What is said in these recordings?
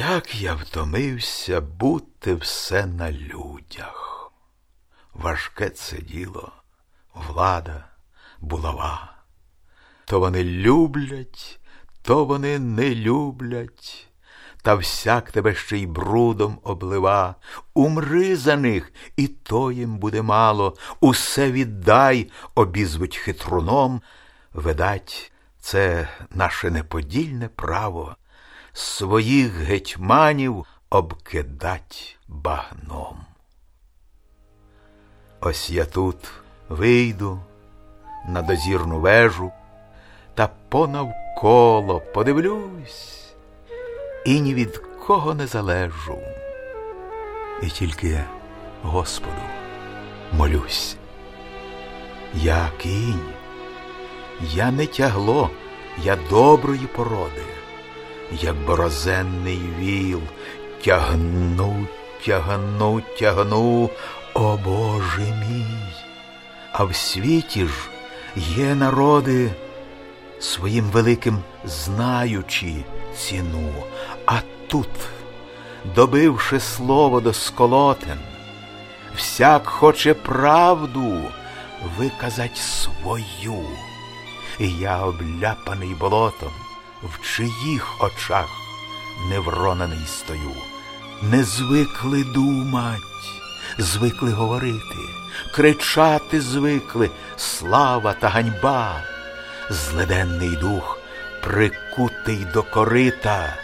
Як я втомився бути все на людях. Важке це діло, влада, булава. То вони люблять, то вони не люблять, та всяк тебе ще й брудом облива. Умри за них, і то їм буде мало. Усе віддай, обізвуть хитруном. Видать, це наше неподільне право своїх гетьманів обкидать багном. Ось я тут вийду на дозірну вежу та понавколо подивлюсь і ні від кого не залежу. І тільки Господу молюсь. Я кінь, я не тягло, я доброї породи як борозенний віл, тягну, тягну, тягну, о Боже мій. А в світі ж є народи, своїм великим знаючи ціну, а тут, добивши слово до сколотен, всяк хоче правду виказать свою, і я обляпаний болотом в чиїх очах невронений стою. Не звикли думать, звикли говорити, кричати звикли слава та ганьба, зледенний дух, прикутий до корита,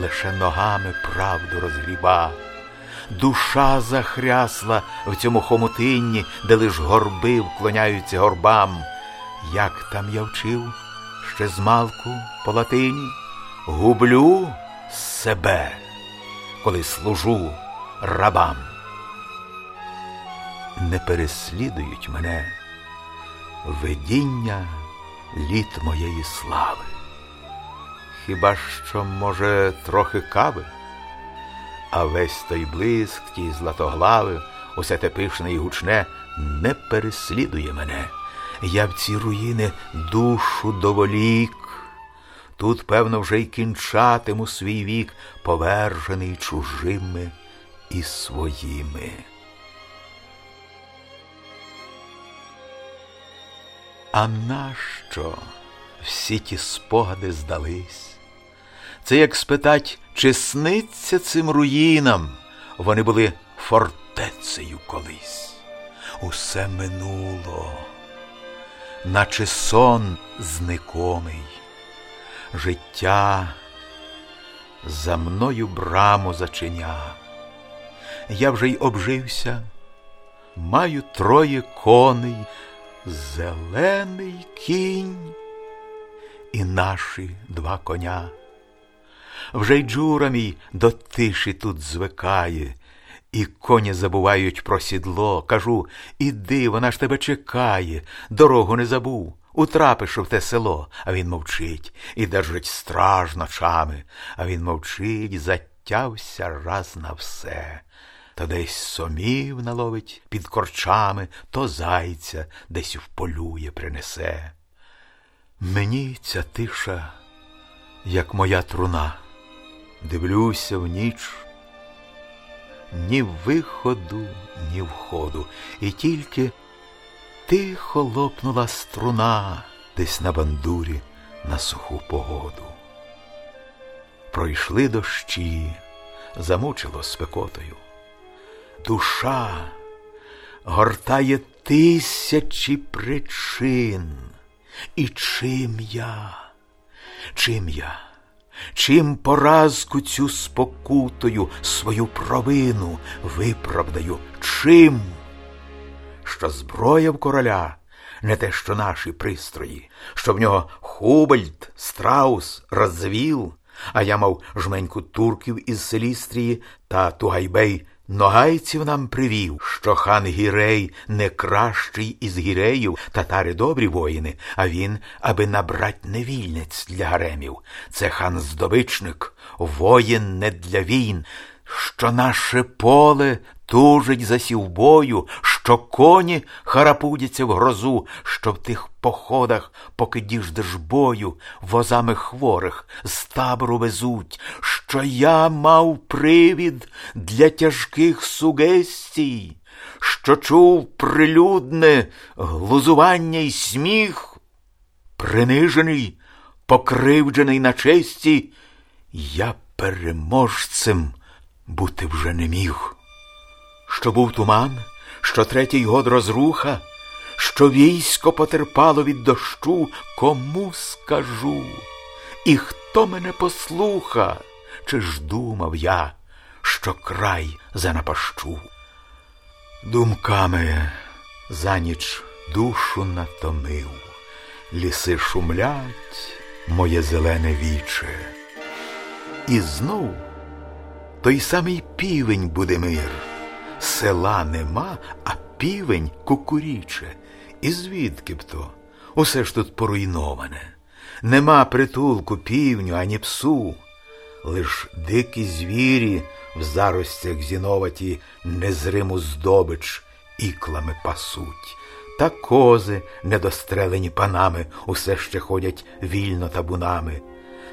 лише ногами правду розгріба. Душа захрясла в цьому хомутинні, де лиш горби вклоняються горбам. Як там я вчив? Ще змалку по латині гублю себе, коли служу рабам. Не переслідують мене видіння літ моєї слави. Хіба що, може, трохи кави, а весь той блиск, ті златоглави, усе те пишне і гучне не переслідує мене я в ці руїни душу доволік. Тут, певно, вже й кінчатиму свій вік, повержений чужими і своїми. А нащо всі ті спогади здались? Це як спитать, чи сниться цим руїнам? Вони були фортецею колись. Усе минуло наче сон зникомий, життя за мною браму зачиня. Я вже й обжився, маю троє коней, зелений кінь і наші два коня. Вже й джура мій до тиші тут звикає, і коні забувають про сідло. Кажу іди, вона ж тебе чекає, дорогу не забув. Утрапиш в те село, а він мовчить і держить страж ночами, а він мовчить, затявся раз на все. Та десь сомів наловить під корчами, то зайця десь вполює, принесе. Мені ця тиша, як моя труна, дивлюся в ніч ні виходу, ні входу, і тільки тихо лопнула струна десь на бандурі на суху погоду. Пройшли дощі, замучило спекотою. Душа гортає тисячі причин. І чим я, чим я? Чим поразку цю спокутою свою провину виправдаю, чим? Що зброя в короля не те, що наші пристрої, що в нього Хубальд, страус, розвіл, а я мав жменьку турків із Селістрії та Тугайбей Ногайців нам привів, що хан Гірей не кращий із гіреїв, татари добрі воїни, а він, аби набрать невільниць для гаремів. Це хан здобичник, воїн не для війн, що наше поле тужить за сівбою, що коні харапудяться в грозу, що в тих походах, поки діждеш бою, возами хворих з табору везуть, що я мав привід для тяжких сугестій, що чув прилюдне глузування й сміх, принижений, покривджений на честі, я переможцем бути вже не міг. Що був туман, що третій год розруха, що військо потерпало від дощу, кому скажу, і хто мене послуха, чи ж думав я, що край занапащу. Думками за ніч душу натомив, ліси шумлять, моє зелене віче. І знов той самий півень буде мир. Села нема, а півень кукуріче. І звідки б то? Усе ж тут поруйноване. Нема притулку півню, ані псу. Лиш дикі звірі в заростях зіноваті незриму здобич іклами пасуть. Та кози, недострелені панами, усе ще ходять вільно табунами.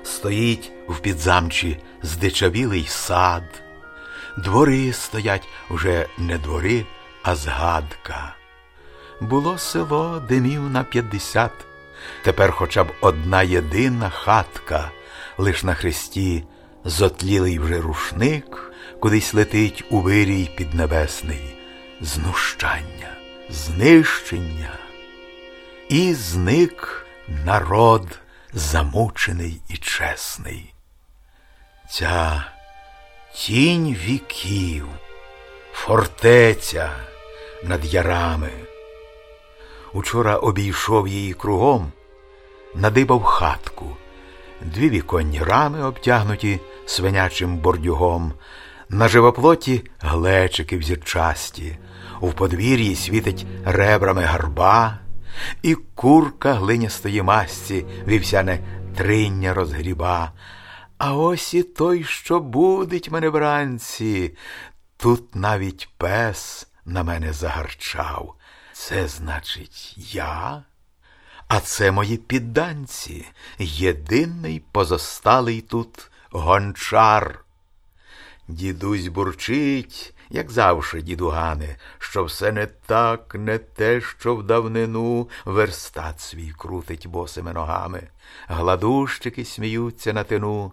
Стоїть в підзамчі здичавілий сад. Двори стоять уже не двори, а згадка. Було село димів на п'ятдесят, тепер хоча б одна єдина хатка, лиш на хресті зотлілий вже рушник, кудись летить у вирій піднебесний, знущання, знищення, і зник народ замучений і чесний. Ця тінь віків, фортеця над ярами. Учора обійшов її кругом, надибав хатку, дві віконні рами обтягнуті свинячим бордюгом, на живоплоті глечики взірчасті, у подвір'ї світить ребрами гарба, і курка глинястої масті вівсяне триння розгріба. А ось і той, що будить мене вранці. Тут навіть пес на мене загарчав. Це значить, я, а це мої підданці, єдиний позосталий тут гончар. Дідусь бурчить, як завше, дідугане, що все не так, не те, що в давнину верстат свій крутить босими ногами. Гладущики сміються на тину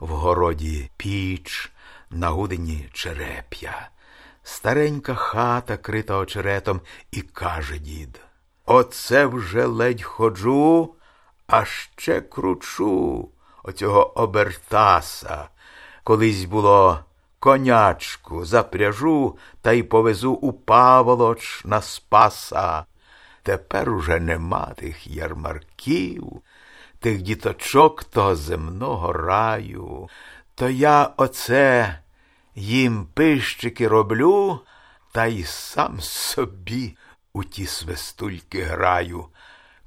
в городі піч, на гудині череп'я, старенька хата, крита очеретом, і каже дід Оце вже ледь ходжу, а ще кручу оцього обертаса. Колись було конячку запряжу та й повезу у паволоч на спаса. Тепер уже нема тих ярмарків тих діточок того земного раю, то я оце їм пищики роблю, та й сам собі у ті свистульки граю,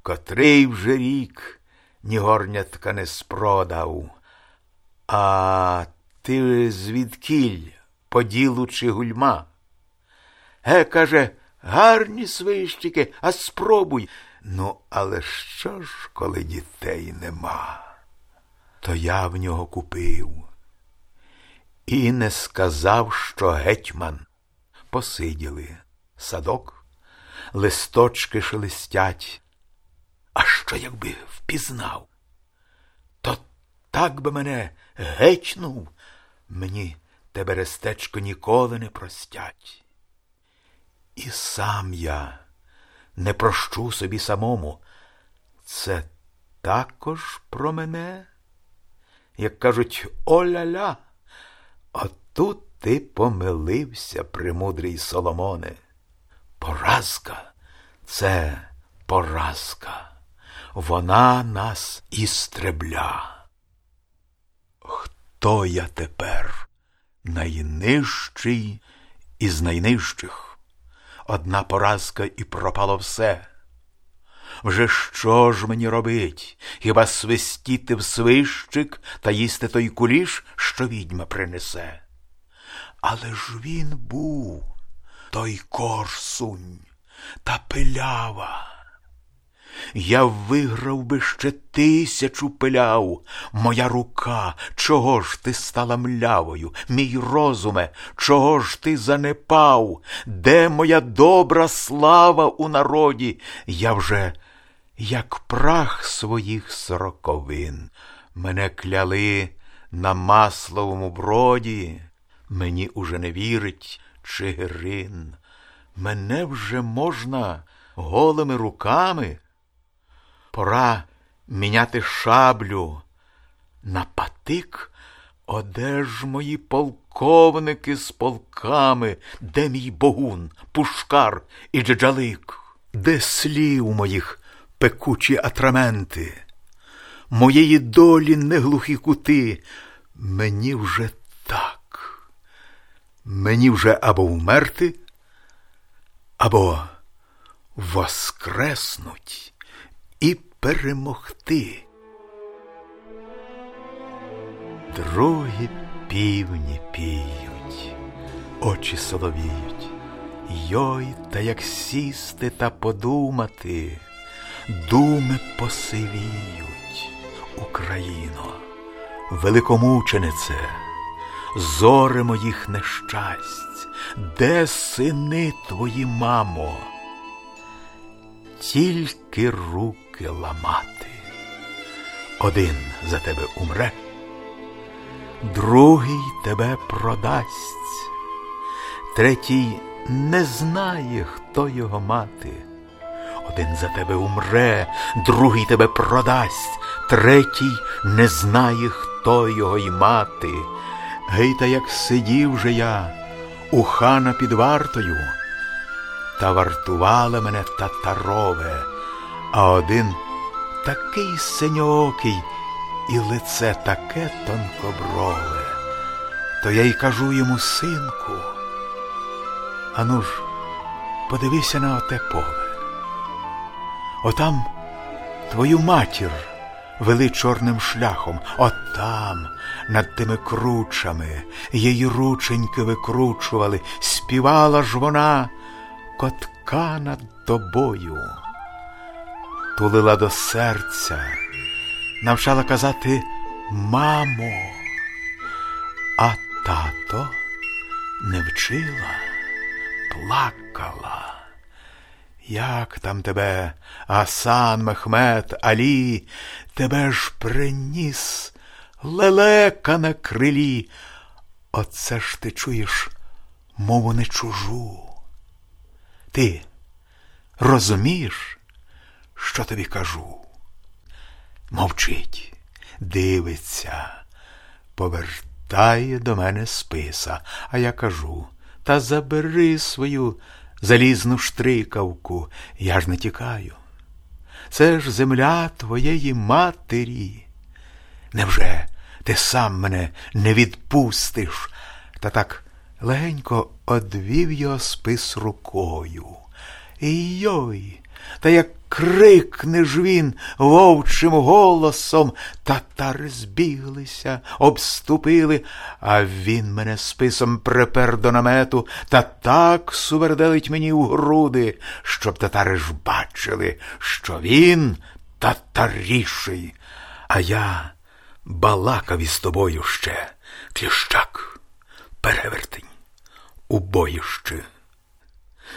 котрий вже рік ні горнятка не спродав. А ти звідкіль по ділу чи гульма? Ге, каже, гарні свищики, а спробуй. Ну, але що ж, коли дітей нема? То я в нього купив і не сказав, що гетьман посиділи садок, листочки шелестять. А що, якби впізнав? То так би мене гечнув, мені те берестечко ніколи не простять. І сам я не прощу собі самому. Це також про мене. Як кажуть, оля-ля, отут ти помилився, премудрий Соломоне. Поразка це поразка. Вона нас істребля. Хто я тепер найнижчий із найнижчих? Одна поразка і пропало все. Вже що ж мені робить? Хіба свистіти в свищик та їсти той куліш, що відьма принесе? Але ж він був, той корсунь та пилява. Я виграв би ще тисячу пиляв, моя рука, чого ж ти стала млявою, мій розуме, чого ж ти занепав, де моя добра слава у народі? Я вже, як прах своїх сороковин, мене кляли на масловому броді, мені уже не вірить Чигирин. Мене вже можна голими руками. Пора міняти шаблю. На патик, оде ж мої полковники з полками, де мій богун, пушкар і джаджалик, де слів моїх пекучі атраменти, моєї долі неглухі кути, мені вже так, мені вже або вмерти, або воскреснуть і перемогти. Другі півні піють, очі соловіють. Йой, та як сісти та подумати, думи посивіють, Україно, великомученице, зори моїх нещасть, де сини твої, мамо? Тільки руки ламати. Один за тебе умре, другий тебе продасть, третій не знає, хто його мати. Один за тебе умре, другий тебе продасть, третій не знає, хто його й мати. Гей, та як сидів же я у хана під вартою, та вартувала мене татарове, а один такий синьокий і лице таке тонкоброве. То я й кажу йому, синку, ану ж, подивися на оте поле. Отам твою матір вели чорним шляхом, отам, над тими кручами, її рученьки викручували, співала ж вона котка над тобою, тулила до серця, навчала казати мамо, а тато не вчила, плакала. Як там тебе, Асан Мехмед Алі, тебе ж приніс лелека на крилі. Оце ж ти чуєш мову не чужу. Ти розумієш, що тобі кажу? Мовчить, дивиться, повертає до мене списа, а я кажу та забери свою залізну штрикавку, я ж не тікаю. Це ж земля твоєї матері. Невже ти сам мене не відпустиш? Та так легенько одвів його спис рукою. І йой, та як крикне ж він вовчим голосом, татари збіглися, обступили, а він мене списом припер до намету та так суверделить мені у груди, щоб татари ж бачили, що він татаріший, а я балакав із тобою ще, кліщак, перевертень, убоїще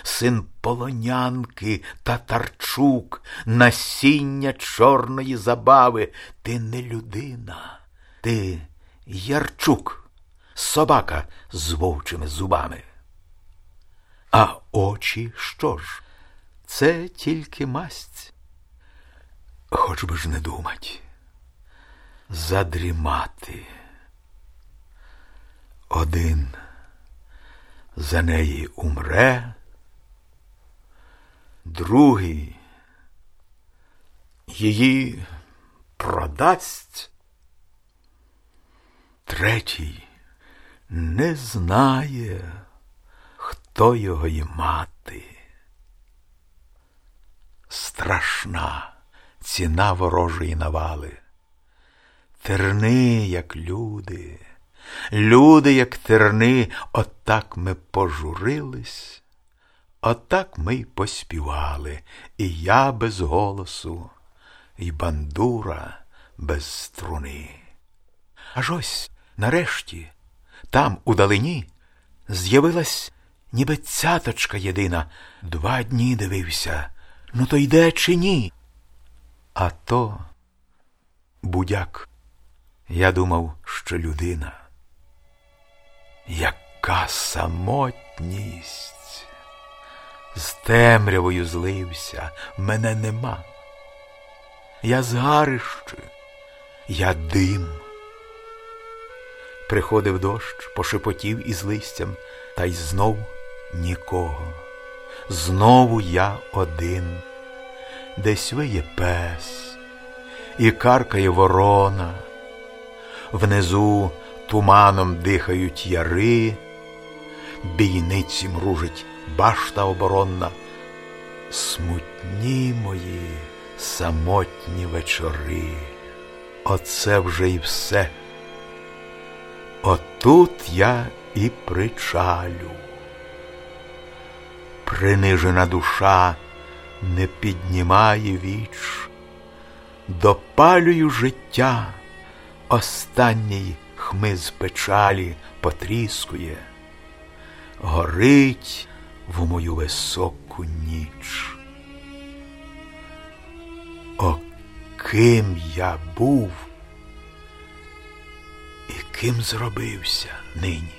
син полонянки татарчук, насіння чорної забави. Ти не людина, ти ярчук, собака з вовчими зубами. А очі що ж? Це тільки масть. Хоч би ж не думать, задрімати. Один за неї умре другий її продасть, третій не знає, хто його й мати. Страшна ціна ворожої навали. Терни, як люди, люди, як терни, отак ми пожурились Отак ми й поспівали, і я без голосу, і бандура без струни. Аж ось нарешті, там, у далині, з'явилась ніби цяточка єдина. Два дні дивився, ну то йде чи ні? А то будяк. Я думав, що людина. Яка самотність. З темрявою злився, мене нема. Я згарище, я дим. Приходив дощ, пошепотів із листям, та й знов нікого. Знову я один, десь виє пес, і каркає ворона, внизу туманом дихають яри, бійниці мружить башта оборонна, смутні мої самотні вечори. Оце вже й все. Отут я і причалю. Принижена душа не піднімає віч, допалюю життя, останній хмиз печалі потріскує, горить в мою високу ніч. О, ким я був і ким зробився нині?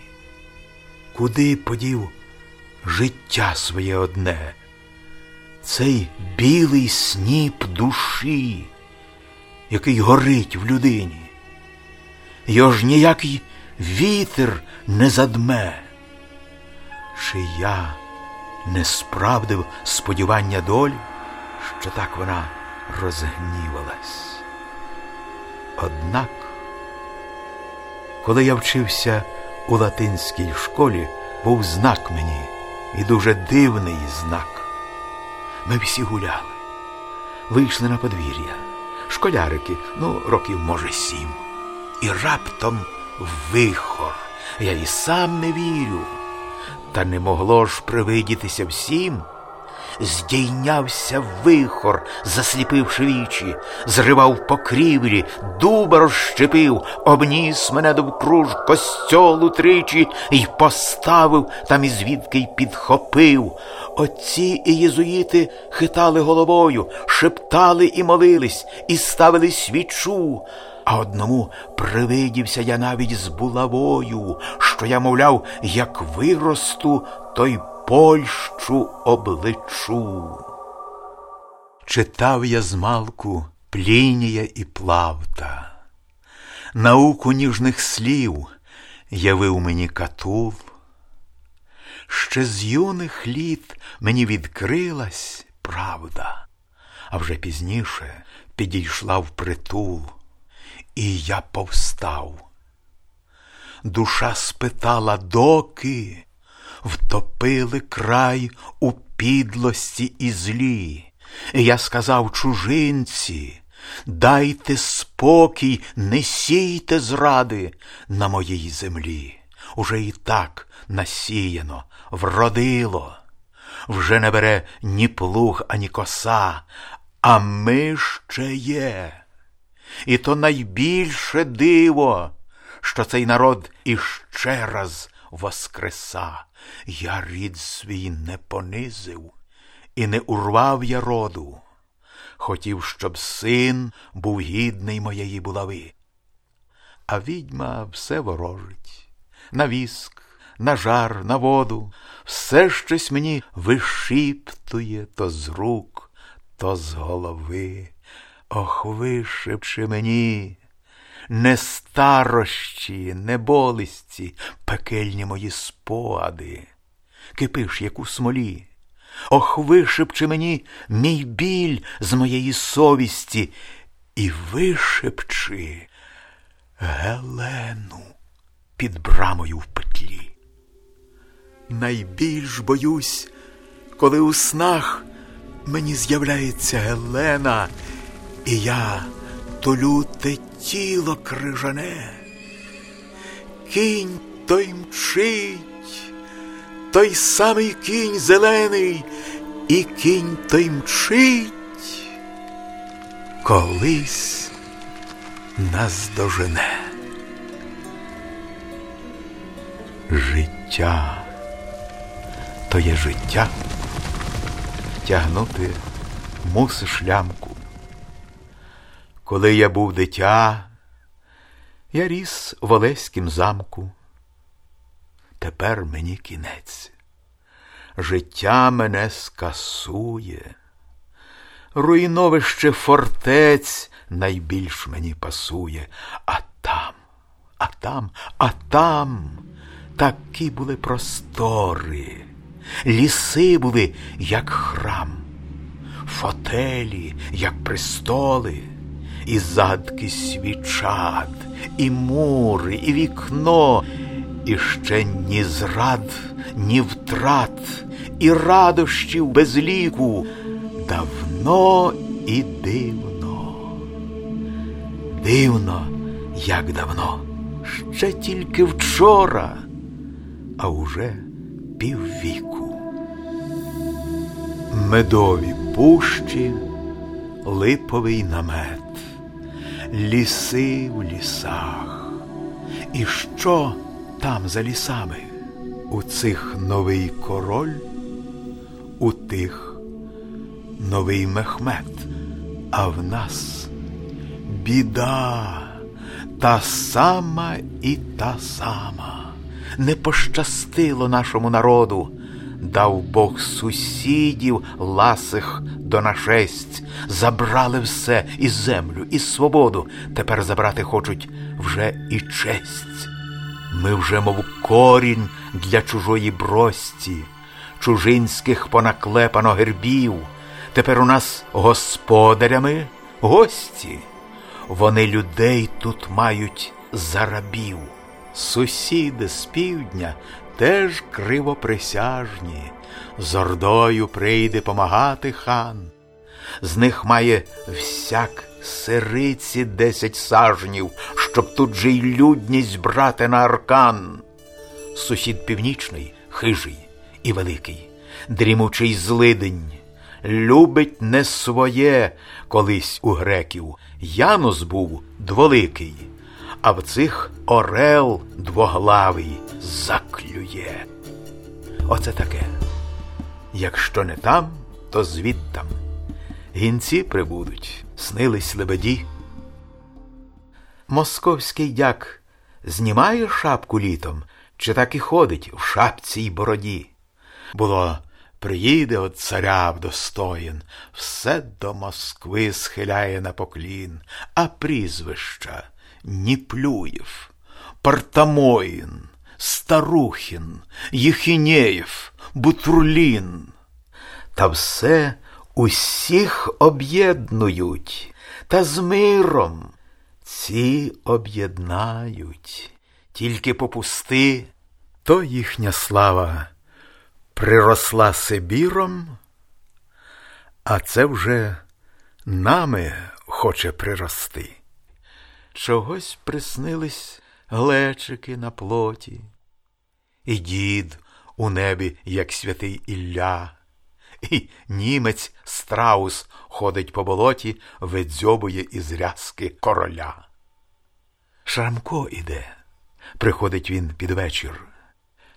Куди подів життя своє одне, цей білий сніп душі, який горить в людині? Його ж ніякий вітер не задме, чи я не справдив сподівання долі, що так вона розгнівалась. Однак, коли я вчився у латинській школі, був знак мені і дуже дивний знак. Ми всі гуляли, вийшли на подвір'я, школярики, ну, років, може, сім. І раптом вихор. Я і сам не вірю. Та не могло ж привидітися всім здійнявся вихор, засліпивши вічі, зривав покрівлі, дуба розщепив, обніс мене довкруж костьолу тричі й поставив там і звідки й підхопив. Отці і єзуїти хитали головою, шептали і молились, і ставили свічу. А одному привидівся я навіть з булавою, що я, мовляв, як виросту, то й Польщу обличу. Читав я змалку Плінія і Плавта, науку ніжних слів явив мені катул. Ще з юних літ мені відкрилась правда, а вже пізніше підійшла в притул, і я повстав. Душа спитала, доки втопили край у підлості і злі. Я сказав чужинці, дайте спокій, не сійте зради на моїй землі. Уже і так насіяно, вродило, вже не бере ні плуг, ані коса, а ми ще є. І то найбільше диво, що цей народ іще раз воскреса. Я рід свій не понизив і не урвав я роду. Хотів, щоб син був гідний моєї булави. А відьма все ворожить на віск, на жар, на воду, все щось мені вишіптує то з рук, то з голови. Ох, вишепче мені, не старощі, не болісті, пекельні мої спогади, кипиш, як у смолі. Ох, вишепче мені мій біль з моєї совісті і вишепчи Гелену під брамою в петлі. Найбільш боюсь, коли у снах мені з'являється Гелена, і я толю те тіло крижане, кінь той мчить, той самий кінь зелений, і кінь той мчить, колись нас дожене. Життя то є життя, тягнути мусиш лямку. Коли я був дитя, я ріс в Олеськім замку. Тепер мені кінець. Життя мене скасує, руйновище фортець найбільш мені пасує, а там, а там, а там такі були простори, ліси були, як храм, фотелі, як престоли і задки свічат, і мури, і вікно, і ще ні зрад, ні втрат, і радощів без ліку давно і дивно. Дивно, як давно, ще тільки вчора, а уже піввіку. Медові пущі, липовий намет ліси в лісах. І що там за лісами? У цих новий король, у тих новий мехмет, а в нас біда та сама і та сама. Не пощастило нашому народу дав Бог сусідів ласих до нашесть, забрали все і землю, і свободу. Тепер забрати хочуть вже і честь. Ми вже, мов корінь для чужої брості, чужинських понаклепано гербів. Тепер у нас господарями гості. Вони людей тут мають за рабів. Сусіди з півдня теж кривоприсяжні, з ордою прийде помагати хан. З них має всяк сириці десять сажнів, щоб тут же й людність брати на аркан. Сусід північний, хижий і великий, дрімучий злидень, любить не своє колись у греків. Янус був дволикий а в цих орел двоглавий заклює. Оце таке. Якщо не там, то звідтам. Гінці прибудуть, снились лебеді. Московський дяк знімає шапку літом, чи так і ходить в шапці й бороді. Було, приїде от царя вдостоїн, все до Москви схиляє на поклін, а прізвища Неплюев, Партамоин, Старухін, Єхінєєв, Бутурлін. Та все усіх об'єднують, та з миром ці об'єднають, тільки попусти, то їхня слава приросла Сибіром, а це вже нами хоче прирости. Чогось приснились глечики на плоті, і дід у небі, як святий Ілля, і німець страус ходить по болоті, видзьобує із рязки короля. Шрамко іде, приходить він під вечір,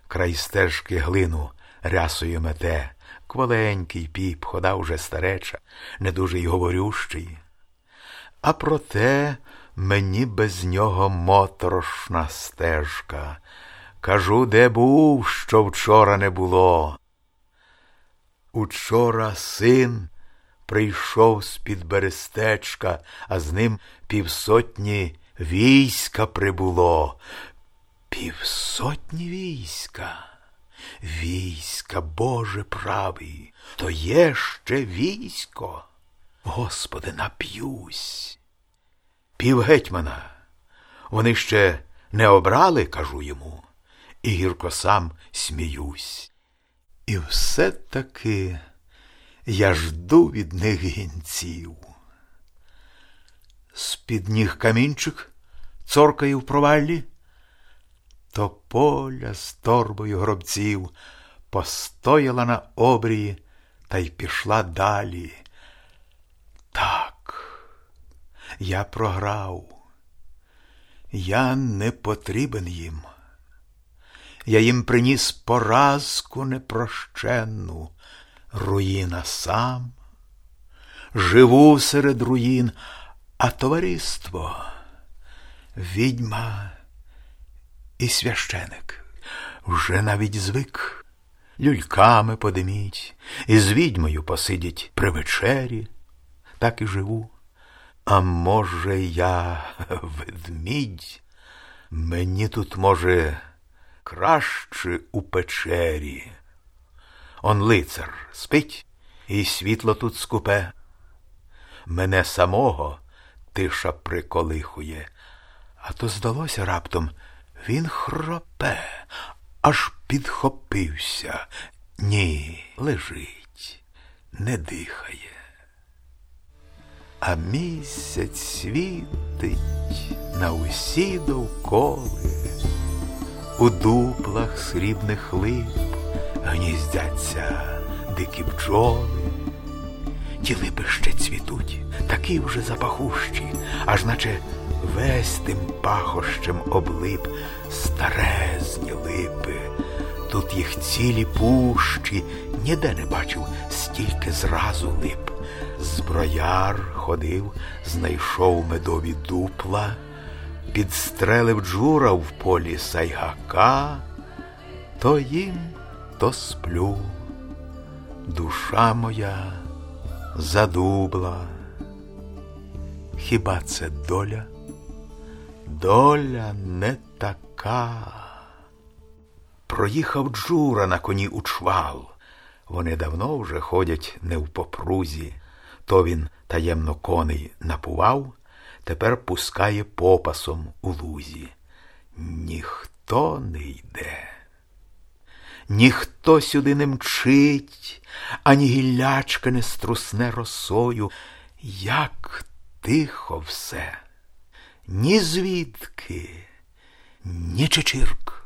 край стежки глину рясою мете, кваленький піп, хода уже стареча, не дуже й говорющий. А проте Мені без нього моторошна стежка. Кажу, де був, що вчора не було. Учора син прийшов з-під берестечка, а з ним півсотні війська прибуло. Півсотні війська. Війська, Боже правий, то є ще військо. Господи, нап'юсь півгетьмана. Вони ще не обрали, кажу йому, і гірко сам сміюсь. І все таки я жду від них гінців. З-під ніг камінчик цоркає в проваллі, то поля з торбою гробців постояла на обрії та й пішла далі. Так, я програв. Я не потрібен їм. Я їм приніс поразку непрощенну, руїна сам, живу серед руїн, а товариство відьма і священик вже навіть звик люльками подиміть, і з відьмою посидять при вечері, так і живу. А може, я ведмідь, мені тут, може, краще у печері. Он лицар спить, і світло тут скупе. Мене самого тиша приколихує, а то здалося раптом він хропе, аж підхопився. Ні, лежить, не дихає. А місяць світить на усі довколи, у дуплах срібних лип гніздяться дикі бджоли. Ті липи ще цвітуть, такі вже запахущі, аж наче весь тим пахощем облип старезні липи. Тут їх цілі пущі, ніде не бачив стільки зразу лип. Зброяр ходив, знайшов медові дупла, підстрелив джура в полі сайгака, то їм, то сплю. Душа моя задубла. Хіба це доля? Доля не така. Проїхав Джура на коні у чвал. Вони давно вже ходять не в попрузі. То він таємно коней напував, тепер пускає попасом у лузі. Ніхто не йде. Ніхто сюди не мчить, ані гіллячка не струсне росою. Як тихо все, ні звідки, ні чечірк,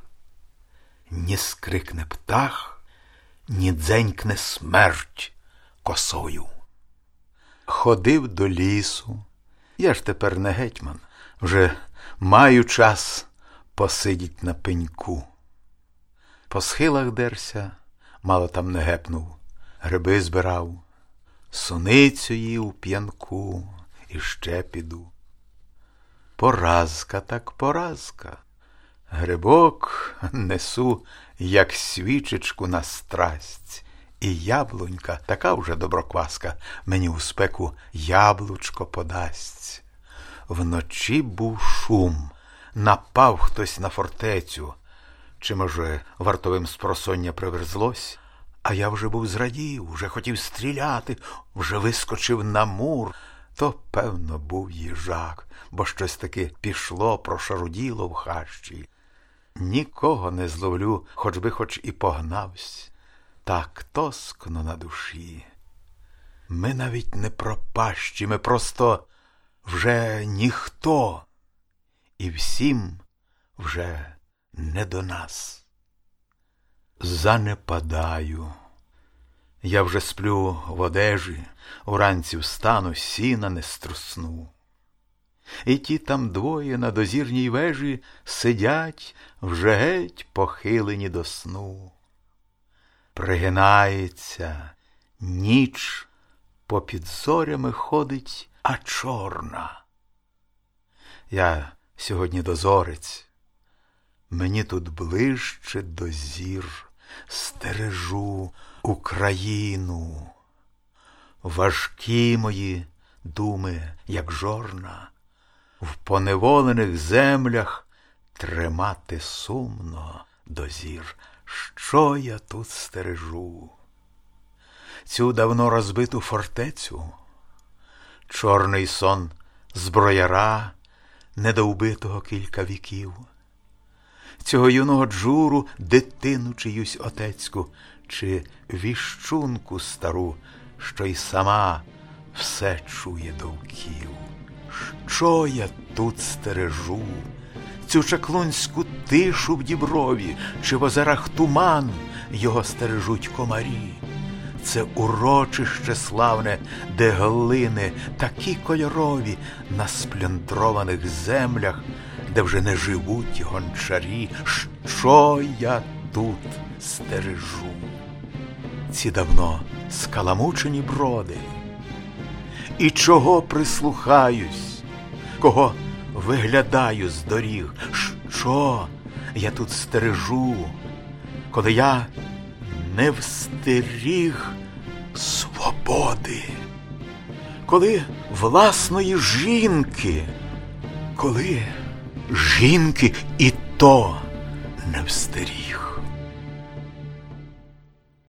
ні скрикне птах, ні дзенькне смерть косою. Ходив до лісу, я ж тепер не гетьман, вже маю час посидіть на пеньку. По схилах дерся, мало там не гепнув, гриби збирав, суницю їв п'янку і ще піду. Поразка так поразка. Грибок несу, як свічечку на страсть, і яблунька, така вже доброкваска, мені у спеку яблучко подасть. Вночі був шум, напав хтось на фортецю. Чи, може, вартовим спросоння приверзлось? А я вже був зрадів, вже хотів стріляти, вже вискочив на мур. То, певно, був їжак, бо щось таки пішло, прошаруділо в хащі. Нікого не зловлю, хоч би хоч і погнавсь. Так тоскно на душі. Ми навіть не пропащі, ми просто вже ніхто, і всім вже не до нас. Занепадаю. Я вже сплю в одежі, уранці встану, сіна не струсну. І ті там двоє на дозірній вежі сидять вже геть похилені до сну. Пригинається ніч попід зорями ходить, а чорна. Я сьогодні дозорець, мені тут ближче до зір стережу Україну. Важкі мої думи, як жорна, в поневолених землях тримати сумно дозір, що я тут стережу. Цю давно розбиту фортецю, чорний сон зброяра, недовбитого кілька віків, цього юного джуру дитину чиюсь отецьку, чи віщунку стару, що й сама все чує довків. Що я тут стережу? Цю чаклунську тишу в діброві, чи в озерах туман, його стережуть комарі. Це урочище славне, де глини такі кольорові на сплюндрованих землях, де вже не живуть гончарі. Що я тут стережу? Ці давно скаламучені броди. І чого прислухаюсь, кого виглядаю з доріг, що? Я тут стережу, коли я не встеріг свободи, коли власної жінки, коли жінки і то не встеріг.